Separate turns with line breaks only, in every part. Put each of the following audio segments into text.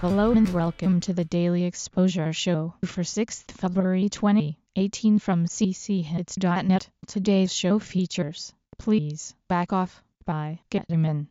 Hello and welcome to the Daily Exposure Show for 6th February 2018 from cchits.net. Today's show features Please Back Off by Getman.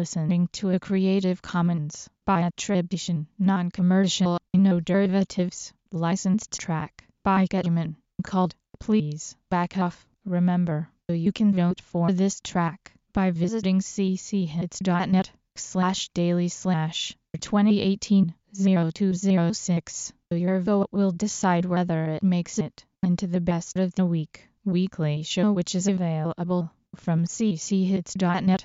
Listening to a Creative Commons by attribution, non-commercial, no derivatives, licensed track by Getman called Please Back Off. Remember, you can vote for this track by visiting cchits.net slash daily slash 2018 0206. Your vote will decide whether it makes it into the best of the week weekly show which is available from cchits.net